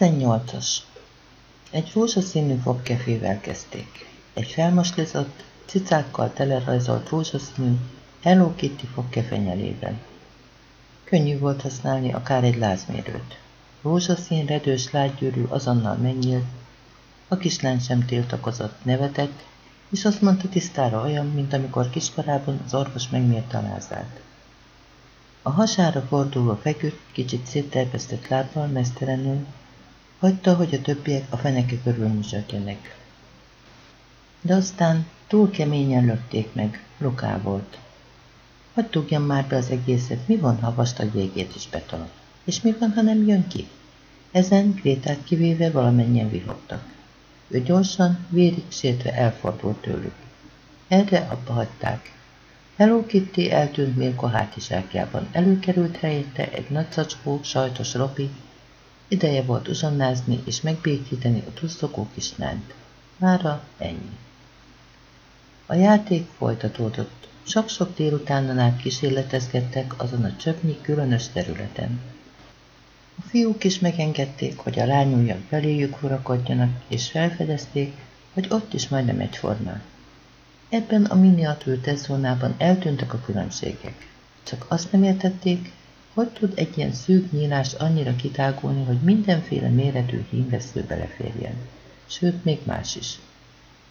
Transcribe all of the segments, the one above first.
18-as Egy rózsaszínű fogkefével kezdték. Egy felmaslizott, cicákkal telerajzolt rózsaszínű Hello Kitty fogkefenyelében. Könnyű volt használni akár egy lázmérőt. Rózsaszín, redős lágygyűrű azonnal megnyílt, a kislány sem tiltakozott, nevetett, és azt mondta tisztára olyan, mint amikor kiskorában az orvos megmérte a lázát. A hasára fordulva feküdt, kicsit szétterpesztett lábbal, mesztelenül, hagyta, hogy a többiek a feneke körül műzsökjenek. De aztán túl keményen lökték meg, Luká volt. Hogy tudjam már be az egészet, mi van, ha vastag végét is betolom? És mi van, ha nem jön ki? Ezen Grétát kivéve valamennyien vihogtak. Ő gyorsan, vérig sértve elfordult tőlük. Erre abba hagyták. Hello Kitty eltűnt Milko hátizsákjában. Előkerült helyette egy nagy zacskó, sajtos ropi. Ideje volt uzsonnázni és megbékíteni a tuszogó kislányt. Mára ennyi. A játék folytatódott. Sok-sok délutánon át kísérletezgettek azon a csöpnyi különös területen. A fiúk is megengedték, hogy a lányújak beléjük urakodjanak, és felfedezték, hogy ott is majdnem egyformán. Ebben a miniatűr teszónában eltűntek a különbségek. Csak azt nem értették, hogy tud egy ilyen szűk nyílás annyira kitágulni, hogy mindenféle méretű hímvesző beleférjen. Sőt, még más is.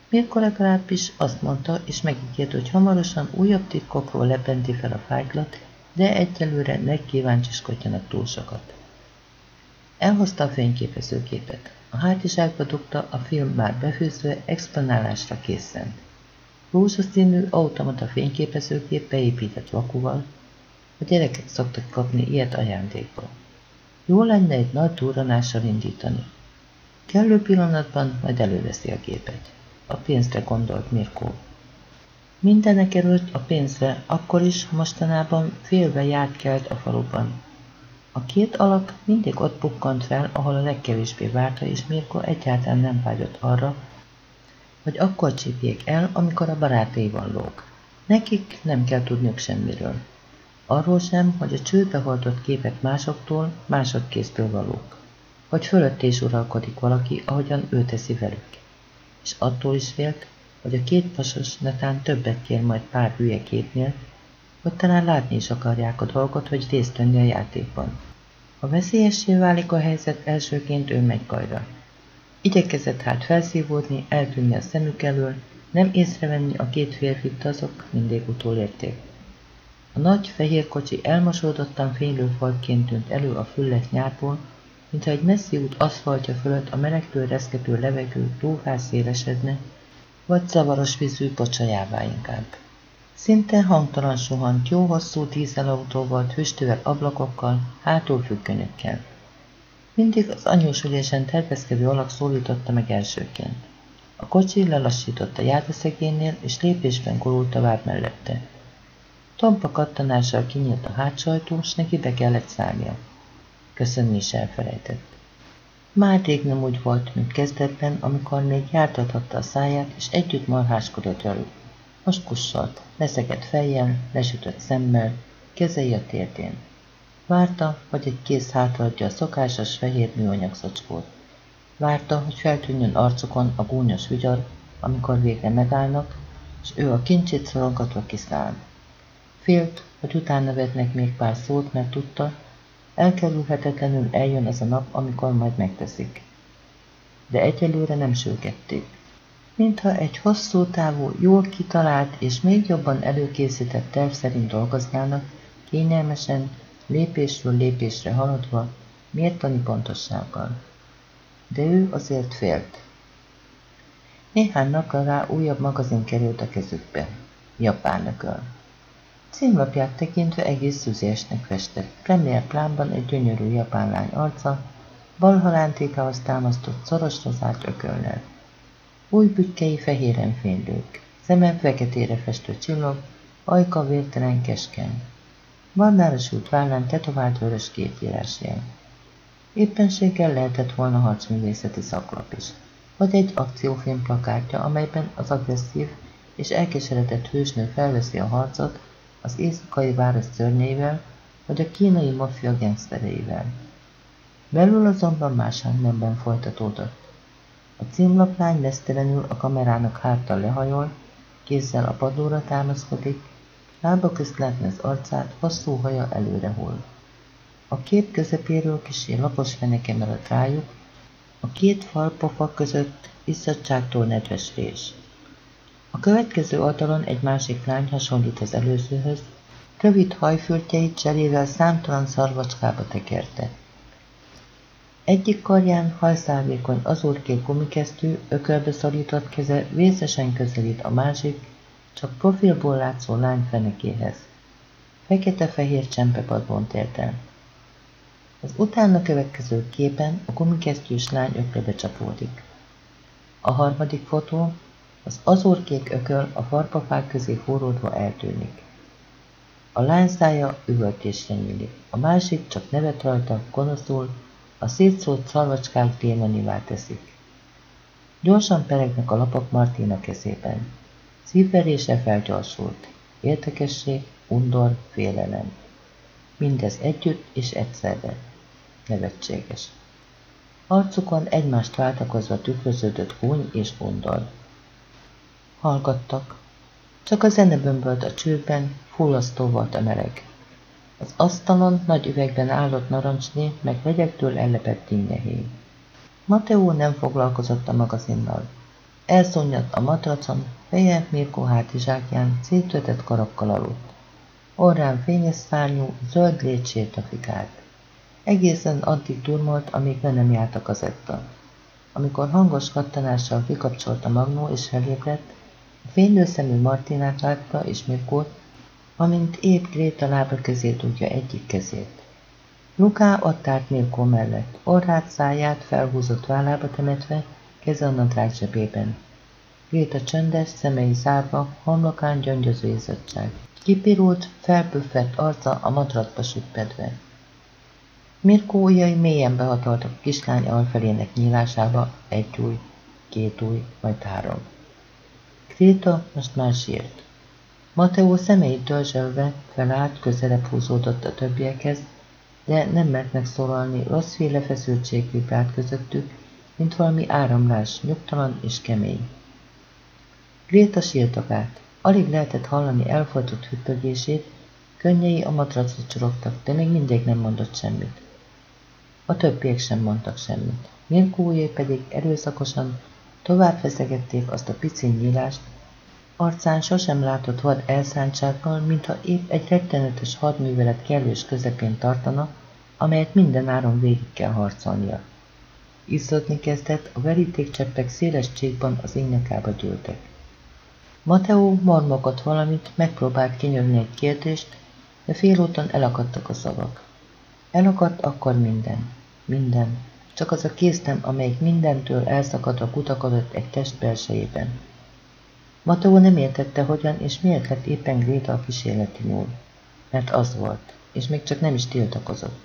Mirko legalábbis azt mondta, és megígért, hogy hamarosan újabb titkokról lebenti fel a fájtlat, de egyelőre ne kíváncsiskodjanak túl sokat. Elhozta a fényképezőgépet. A hátizsákba dugta, a film már befűzve, exponálásra készen. Rózsaszínű automata fényképezőgép beépített vakuval. A gyerekek szoktak kapni ilyet ajándékba. Jó lenne egy nagy túranással indítani. Kellő pillanatban majd előveszi a gépet. A pénzre gondolt Mirko. Mindenek előtt a pénzre, akkor is mostanában félve járt kelt a faluban. A két alak mindig ott bukkant fel, ahol a legkevésbé várta, és Mirko egyáltalán nem vágyott arra, hogy akkor csípjék el, amikor a barátéval lóg. Nekik nem kell tudniuk semmiről. Arról sem, hogy a csődbe hordott képek másoktól, másodkészből valók. Hogy fölött is uralkodik valaki, ahogyan ő teszi velük. És attól is félt, hogy a két pasos netán többet kér majd pár hülye képnél, hogy talán látni is akarják a dolgot, hogy részt venni a játékban. Ha veszélyessé válik a helyzet, elsőként ő megy bajra. Igyekezett hát felszívódni, eltűnni a szemük elől, nem észrevenni a két férfit, azok mindig utolérték. A nagy fehér kocsi elmosódottan fénylő falként tűnt elő a füllet nyárból, mintha egy messzi út aszfaltja fölött a melegtől reszkető levegő túlhás szélesedne, vagy zavaros vízű pocsajává inkább. Szinte hangtalan suhant, jó hosszú dízelautóval, füstővel ablakokkal, hátul függönyökkel. Mindig az anyós ülésen tervezkedő alak szólította meg elsőként. A kocsi lelassított a járveszegénnél, és lépésben gurult tovább mellette. Tompa kattanással kinyílt a hátsajtó, s neki be kellett szállnia. Köszönni is elfelejtett. Már rég nem úgy volt, mint kezdetben, amikor még jártathatta a száját, és együtt marháskodott velük. Most kussolt, leszegett fejjel, lesütött szemmel, kezei a térdén. Várta, hogy egy kéz hátraadja a szokásos fehér műanyag szocskót. Várta, hogy feltűnjön arcukon a gúnyos vigyar, amikor végre megállnak, és ő a kincsét szorongatva kiszáll. Félt, hogy utána vetnek még pár szót, mert tudta, elkerülhetetlenül eljön az a nap, amikor majd megteszik. De egyelőre nem sürgették mintha egy hosszú távú, jól kitalált és még jobban előkészített terv szerint dolgoznának, kényelmesen, lépésről lépésre haladva, mértani pontossággal. De ő azért félt. Néhány napra rá újabb magazin került a kezükbe. Japán ököl. Címlapját tekintve egész szüzésnek festett. Premier plánban egy gyönyörű japán lány arca, bal halántékához támasztott szorosra zárt ökölnel. Új bükkei fehéren fénylők, szeme feketére festő csillog, ajka vértelen keskeny. Barnára sült vállán tetovált vörös képírásjel. Éppenséggel lehetett volna harcművészeti szaklap is, vagy egy akciófilm plakátja, amelyben az agresszív és elkeseredett hősnő felveszi a harcot az éjszakai város szörnyeivel, vagy a kínai maffia gengsztereivel. Belül azonban más hangnemben folytatódott. A címlaplány lesztelenül a kamerának háttal lehajol, kézzel a padlóra támaszkodik, lába közt látni az arcát, hosszú haja előre hull. A kép közepéről kisé lapos feneke rájuk, a két fal pofa között izzadságtól nedves rés. A következő oldalon egy másik lány hasonlít az előzőhöz, rövid hajfürtjeit cserével számtalan szarvacskába tekerte. Egyik karján hajszálvékony azurkék gumikesztyű, ökölbe szorított keze vészesen közelít a másik, csak profilból látszó lány fenekéhez. Fekete-fehér csempepadban tért el. Az utána következő képen a gumikesztyűs lány ököbe csapódik. A harmadik fotó, az azurkék ököl a farpafák közé forródva eltűnik. A lány szája üvöltésre nyílik, a másik csak nevet rajta, gonoszul, a szétszólt szarvacskák démonivá teszik. Gyorsan peregnek a lapok Martina kezében. Szívverése felgyorsult. Értekesség, undor, félelem. Mindez együtt és egyszerre. Nevetséges. Arcukon egymást váltakozva tükröződött húny és undor. Hallgattak. Csak a zene bömbölt a csőben, fullasztó volt a meleg. Az asztalon nagy üvegben állott narancsné, meg vegyektől ellepett dinnyehé. Mateó nem foglalkozott a magazinnal. Elszónyadt a matracon, feje Mirko hátizsákján szétvetett karakkal aludt. Orrán fényes szárnyú, zöld létsét a fikát. Egészen addig turmolt, amíg le nem járt a kazetta. Amikor hangos kattanással kikapcsolt a magnó és felébredt, a fénylő szemű Martinát látta és Mirkót, amint épp Gréta lába közé tudja egyik kezét. Luká állt Mirkó mellett, orrát, száját felhúzott vállába temetve, keze a nadrág zsebében. Gréta csöndes, szemei zárva, homlokán gyöngyöző izzadság. Kipirult, felpüffett arca a matracba süppedve. Mirkó ujjai mélyen behatoltak a kislány alfelének nyílásába, egy új, két új, majd három. Gréta most már sírt. Mateó szemeit dörzsölve felállt, közelebb húzódott a többiekhez, de nem mert megszólalni, rosszféle feszültség vibrált közöttük, mint valami áramlás, nyugtalan és kemény. Gréta sírtagát. Alig lehetett hallani elfolytott hüppögését, könnyei a matracot csorogtak, de még mindig nem mondott semmit. A többiek sem mondtak semmit. Mirkójé pedig erőszakosan tovább feszegették azt a pici nyílást, arcán sosem látott vad elszántsággal, mintha épp egy rettenetes hadművelet kellős közepén tartana, amelyet minden áron végig kell harcolnia. Izzadni kezdett, a verítékcseppek széles csíkban az énekába gyűltek. Mateó marmogott valamit, megpróbált kinyögni egy kérdést, de félúton elakadtak a szavak. Elakadt akkor minden, minden, csak az a kéztem, amelyik mindentől elszakadva kutakodott egy test belsejében. Mateó nem értette, hogyan és miért lett éppen Gréta a kísérleti nyúl. Mert az volt, és még csak nem is tiltakozott.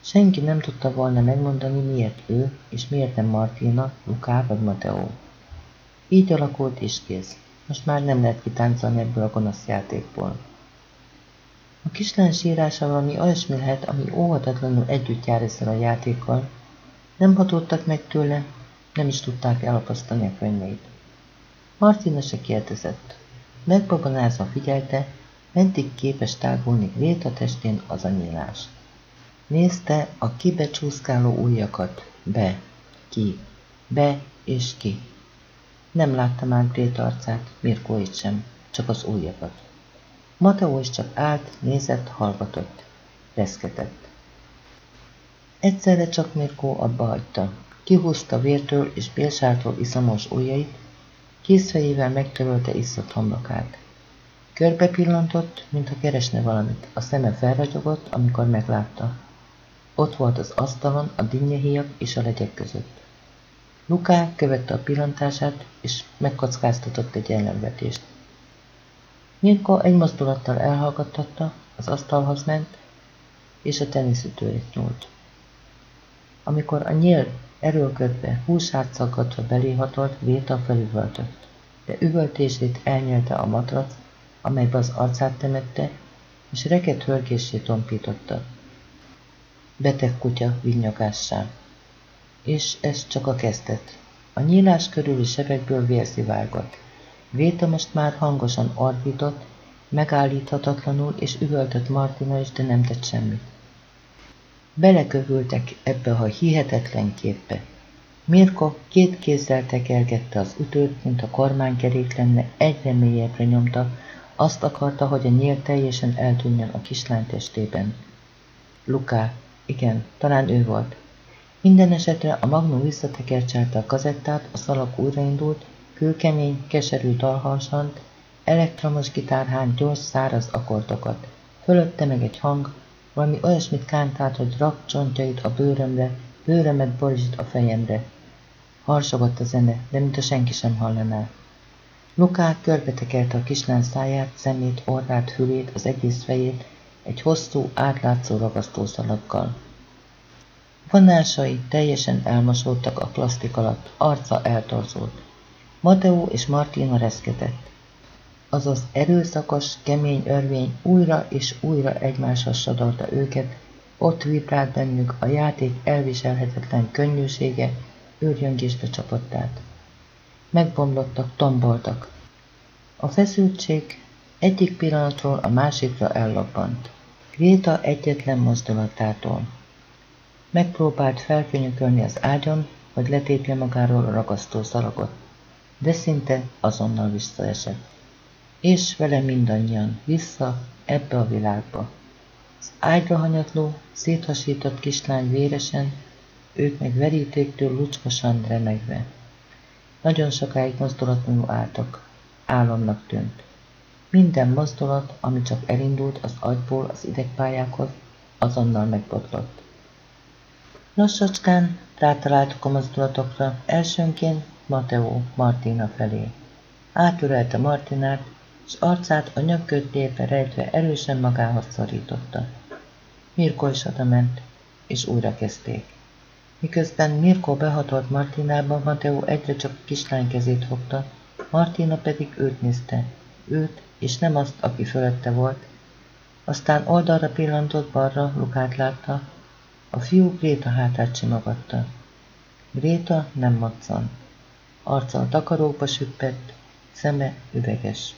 Senki nem tudta volna megmondani, miért ő, és miért nem Martina, Luká vagy Mateó. Így alakult és kész. Most már nem lehet kitáncolni ebből a gonosz játékból. A kislány sírása valami olyasmi lehet, ami óhatatlanul együtt jár ezzel a játékkal. Nem hatottak meg tőle, nem is tudták elapasztani a könyveit. Martina se kérdezett. Megbabonázva figyelte, meddig képes tágulni Gréta testén az a. Nézte a kibecsúszkáló ujjakat, be, ki, be és ki. Nem látta már Gréta arcát, Mirkóit sem, csak az ujjakat. Mateó is csak állt, nézett, hallgatott. Reszketett. Egyszerre csak Mirkó abba hagyta. Kihúzta vértől és bélsártól iszamos ujjait, készfejével megtörölte iszott homlokát. Körbe pillantott, mintha keresne valamit. A szeme felragyogott, amikor meglátta. Ott volt az asztalon a dinnyehíjak és a legyek között. Luká követte a pillantását, és megkockáztatott egy ellenvetést. Mirko egy mozdulattal elhallgattatta, az asztalhoz ment, és a teniszütőjét nyúlt. Amikor a nyíl erőlködve, húsát szaggatva beléhatolt, véta felüvöltött, de üvöltését elnyelte a matrac, amelybe az arcát temette, és reket hörgését tompította. beteg kutya vinnyogással. És ez csak a kezdet. A nyílás körüli sebekből vérszivárgott. Véta most már hangosan ordított, megállíthatatlanul, és üvöltött Martina is, de nem tett semmit. Belekövültek ebbe a hihetetlen képbe. Mirko két kézzel tekergette az ütőt, mint a kormánykerék lenne, egyre mélyebbre nyomta, azt akarta, hogy a nyíl teljesen eltűnjön a kislány testében. Luká, igen, talán ő volt. Minden esetre a Magnum visszatekercselte a kazettát, a szalag újraindult, kőkemény, keserű dalhalsant, elektromos gitárhán gyors, száraz akkordokat. Fölötte meg egy hang, valami olyasmit kántált, hogy rak csontjait a bőrömre, bőrömet borzsít a fejemre. Harsogott a zene, de mintha senki sem hallaná. Lukát körbetekelte a kislány száját, szemét, orrát, fülét, az egész fejét, egy hosszú, átlátszó ragasztószalaggal. Vonásai teljesen elmosódtak a plastik alatt, arca eltorzult. Mateo és Martina reszketett. Azaz erőszakos, kemény örvény újra és újra egymáshoz sodorta őket, ott vibrált bennük a játék elviselhetetlen könnyűsége, őrjöngésbe csapott át. Megbomlottak, tomboltak. A feszültség egyik pillanatról a másikra ellappant. Réta egyetlen mozdulatától. Megpróbált felkönyökölni az ágyon, hogy letépje magáról a ragasztó szalagot, de szinte azonnal visszaesett. És vele mindannyian, vissza ebbe a világba. Az ágyra hanyatló, széthasított kislány véresen, ők meg verítéktől lucskosan remegve. Nagyon sokáig mozdulatlanul álltak. Álomnak tűnt. Minden mozdulat, ami csak elindult az agyból az idegpályákhoz, azonnal megbotlott. Lassacskán rátaláltuk a mozdulatokra, elsőnként Mateo Martina felé. Átülelte Martinát, és arcát a nyögködtébe rejtve erősen magához szorította. Mirko is ment, és újra kezdték. Miközben Mirko behatolt Martinába, Mateo egyre csak a kislány kezét fogta, Martina pedig őt nézte, őt, és nem azt, aki fölötte volt. Aztán oldalra pillantott balra, Lukát látta, a fiú Gréta hátát simogatta. Gréta nem maccan. Arca a takarókba süppett, szeme üveges.